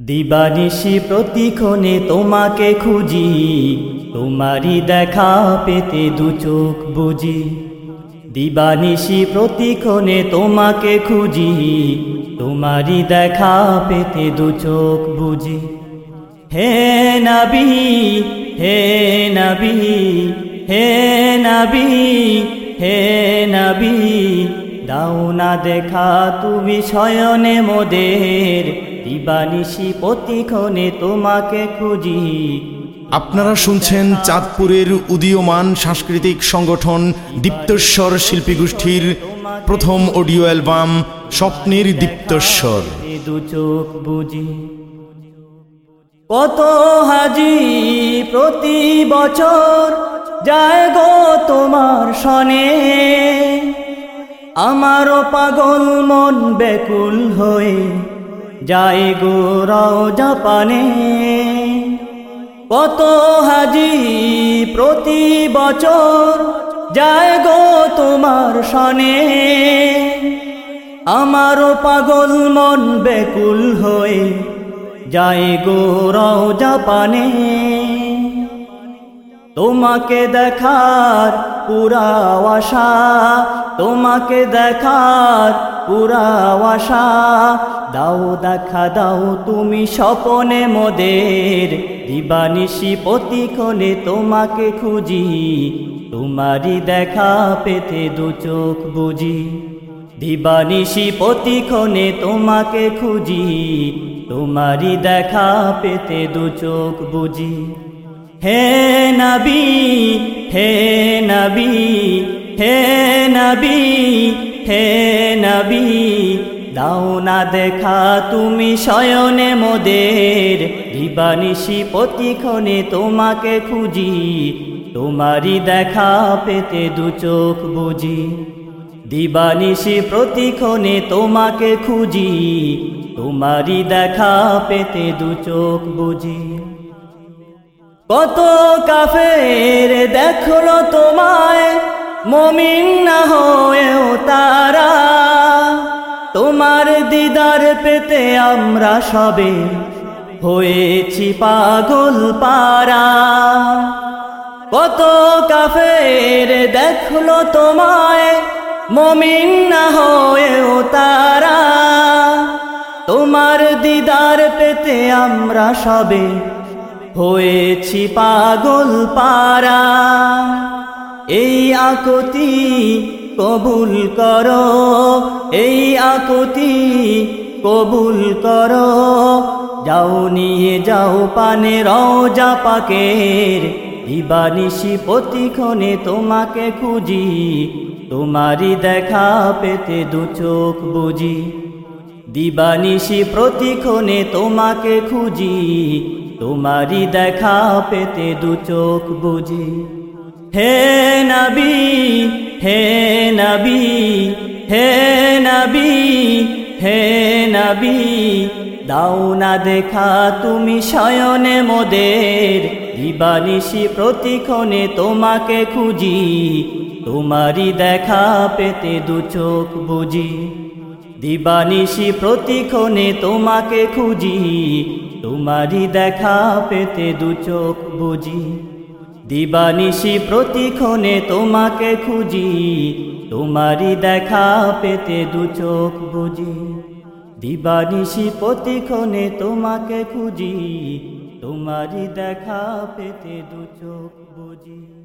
দিবানিশি প্রতিক্ষণে তোমাকে খুঁজি, তোমারই দেখা পেতে দু চোখ বুঝি। দিবানিশি প্রতিক্ষণে তোমাকে খুঁজি, তোমারই দেখা পেতে দু চোখ বুঝি। হে নবী হে নবী হে নবী হে নবী, দাও না দেখা তুমি শয়নে মোদের। দিবানিশি প্রতিক্ষণে তোমাকে খুঁজি। আপনারা শুনছেন চাঁদপুরের উদীয়মান সাংস্কৃতিক সংগঠন দীপ্তস্বর শিল্পী গোষ্ঠীর প্রথম অডিও অ্যালবাম স্বপ্নের দীপ্তস্বর এ দু চোখ বুঝি। কত হাজি প্রতি বছর যায় গো তোমার সনে। আমারও পাগল মন বেকুল হয়ে যায় গো রাও জাপানে, কত হাজি প্রতি বছর যায় গো তোমার সনে। আমারও পাগল মন বেকুল হয়ে যাই গো রাও জাপানে। তোমাকে দেখার পুরা আশা, তোমাকে দেখার পুরা আশা। দাও দেখা, দাও তুমি স্বপনে মোদের। দিবানিশি প্রতিক্ষণে তোমাকে খুঁজি। তোমারই দেখা পেতে দু চোখ বুঝি। দিবানিশি প্রতিক্ষণে তোমাকে খুঁজি। তোমারই দেখা পেতে দু চোখ বুঝি। হে নবী হে নবী হে নবী হে নবী, দাও না দেখা তুমি শয়নে মোদের, দিবানিশি প্রতিক্ষণে তোমাকে খুঁজি, তোমারই দেখা পেতে দু চোখ বুঝি। দিবানিশি প্রতিক্ষণে তোমাকে খুঁজি, তোমারই দেখা পেতে দু চোখ বুঝি। কত কাফের দেখল তোমায়, মমিন না হয়েও তারা। তোমার দিদার পেতে আমরা সবে হয়েছি পাগল পারা কত কাফের দেখল তোমায়, মমিন না হয়েও তারা। তোমার দিদার পেতে আমরা সবে হয়েছি পাগল পারা এই আকতি কবুল করো, এই আকতি কবুল করো। যাও নিয়ে যাও পানে রওজা পাকের, দিবানিশি প্রতিক্ষণে তোমাকে খুঁজি। তোমারই দেখা পেতে দু চোখ বুঝি। দিবানিশি প্রতিক্ষণে তোমাকে খুঁজি। তোমারই দেখা পেতে দু চোখ বুঝি। হে নবী হে নবী হে নবী হে নবী, দাও না দেখা তুমি শয়নে মোদের। দিবানিশি প্রতিক্ষণে তোমাকে খুঁজি, তোমারই দেখা পেতে দু চোখ বুঝি। দিবানিশি প্রতিক্ষণে তোমাকে খুঁজি তোমারই দেখা পেতে দু চোখ বুঝি। দিবানিশি প্রতিক্ষণে তোমাকে খুঁজি। তোমারই দেখা পেতে দু চোখ বুঝি। দিবানিশি প্রতিক্ষণে তোমাকে খুঁজি। তোমারই দেখা পেতে দু চোখ বুঝি।